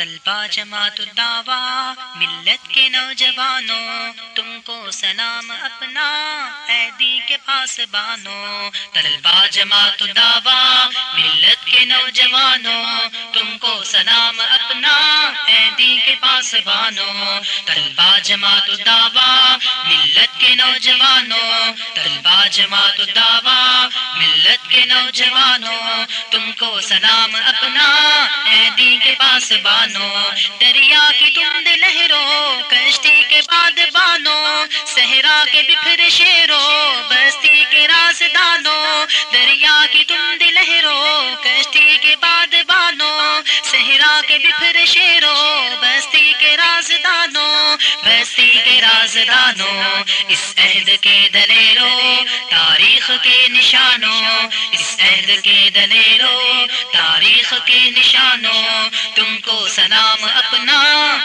طلبا جماعت الدعوا ملت کے نوجوانوں، تم کو سلام اپنا ایدی کے پاس بانو۔ طلبا جماعت الدعوا ملت کے نوجوانوں، تم کو سلام اپنا ایدی کے پاس بانو۔ طلبا جماعت الدعوا ملت کے نوجوانوں طلبا جماعت الدعوا ملت کے نوجوانوں، تم کو سلام اپنا ایدی کے بانو دریا کی تم لہرو کشتی کے باد بانو صحرا کے بکھر شیرو بستی کے راز دانو دریا کی تم لہرو کشتی کے باد بانو صحرا کے بکھر شیرو بستی اس عہد کے دلیرو تاریخ کے نشانوں، اس عہد کے دلیرو تاریخ کے نشانوں، تم کو سلام اپنا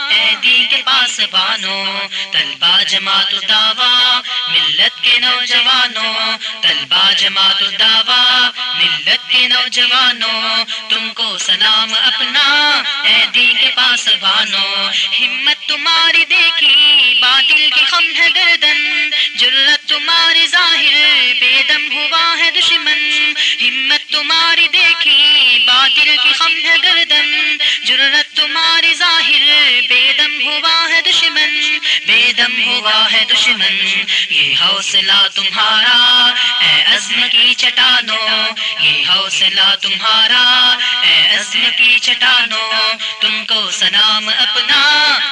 ایدی کے پاس بانو طلبا جماعت دعوا ملت کے نوجوانوں طلبا جماعت دعوا ملت کے نوجوانوں، تم کو سلام اپنا ایدی کے پاس بانو، ہمت تمہاری دیکھی تمہاری دیکھی باطل کی خم ہے گردن جرت تمہاری ظاہر، بے دم ہوا ہے دشمن، بے دم ہوا ہے دشمن، یہ حوصلہ تمہارا، اے عزم کی چٹانو یہ حوصلہ تمہارا، اے عزم کی چٹانو تم کو سلام اپنا،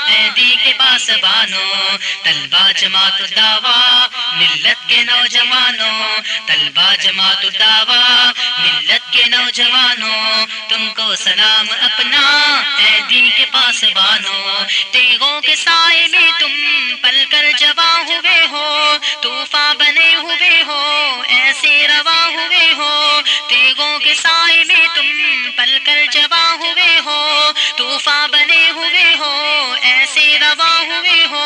اے دی کے پاس بانو طلبا جماعت دعوا ملت کے نوجوانوں طلبا جماعت دعوا ملت کے نوجوانوں، تم کو سلام اپنا، اے دی کے پاس بانو تیغوں کے سائے میں تم پل کر جوا ہوئے ہو طوفان بنے ہوئے ہو، ایسے روا ہوئے ہو تیغوں ہو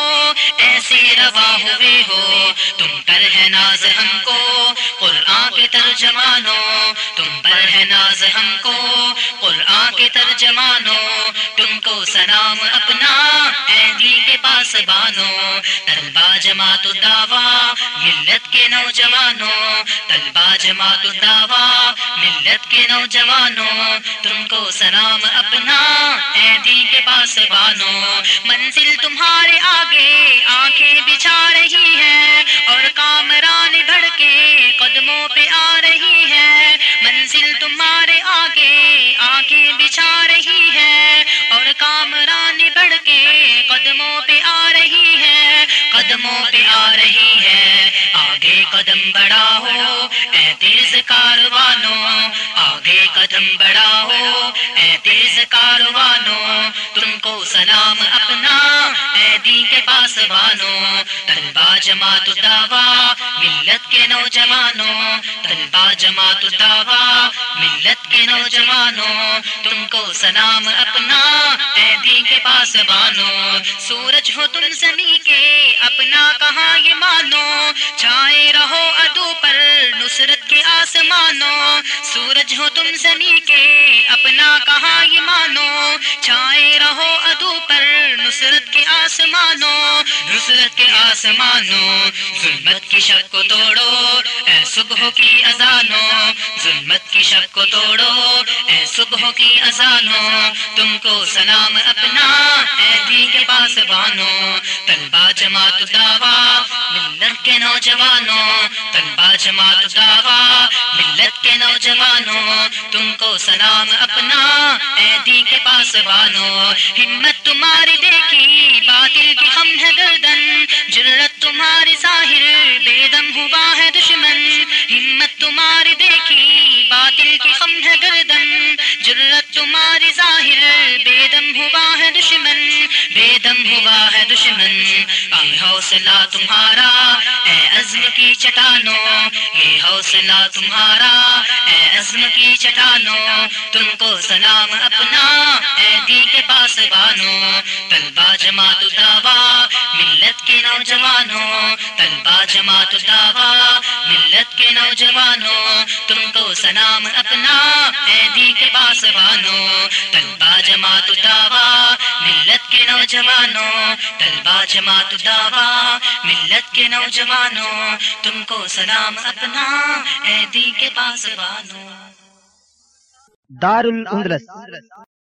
ایسے روا ہوئے ہو، تم پر ہے ناز ہم کو، قرآن کے ترجمانوں، تم پر ہے ناز ہم کو، قرآن کے ترجمانوں، تم کو سلام اپنا ایدی کے پاس بانو طلبا جماعت دعوا ملت کے نوجوانوں طلبا جماعت دعوا ملت کے نوجوانوں، تم کو سلام اپنا ایدی کے پاس بانو، منزل تمہارے آگے بچھا رہی ہے اور کامران بڑھ کے قدموں پہ آ رہی ہے۔ منزل تمہارے آگے آنکھیں بچھا رہی ہے اور کامرانی بڑھ کے قدموں پہ آ رہی ہے۔ قدموں پہ آ رہی ہے۔ آگے قدم بڑا ہو اے تیز کاروانوں۔ آگے قدم بڑا ہو اے تیز کاروانوں۔ تم کو سلام اپنا اے کے پاس بانو طلبا جماعت دعوا ملت کے نوجوانوں۔ طلبا جماعت دعوا ملت کے نوجوانوں۔ تم کو سلام اپنا، اے کے پاس بانو سورج ہو تم زمین کے، اپنا کہاں یہ مانو؟ چھائے رہو ادو پر، نصرت کے آسمانوں۔ سورج ہو تم زمین کے، اپنا کہاں یہ مانو؟ چھائے رہو نصرت کے آسمانوں نصرت کے آسمانوں، ظلمت کی شب کو توڑو، اے صبح کی اذانوں، ظلمت کی شب کو توڑو، اے صبح کی اذانوں، تم کو سلام اپنا، اے دی کے پاس بانو طلبا جماعت دعوا نوجوانوں طلبا جماعت دعوا ملت کے نوجوانوں، تم کو سلام اپنا، اے کے پاس بانو ہمت تمہاری دیکھی، باطل کی خم ہے گردن جرت تمہاری ظاہر، بے دم ہوا ہے دشمن، ہمت تمہاری دیکھی، باطل کی خم ہے گردن جرت تمہاری ظاہر، بے دم ہوا ہے دشمن، بے دم ہوا ہے دشمن حوصلہ تمہارا، اے عزم کی چٹانوں، یہ حوصلہ تمہارا، اے عزم کی چٹانوں، تم کو سلام اپنا، اے دی کے پاس بانو طلبا جماعت دعوا ملت کے نوجوانوں طلبا جماعت دعوا ملت کے نوجوانوں، تم کو سلام اپنا، اے دی کے پاسبانوں طلبا جماعت دعوا ملت کے نوجوانوں طلبا جماعت دعوا ملت کے نوجوانوں تم کو سلام اپنا ایدی کے پاسبانوں دار الاندلس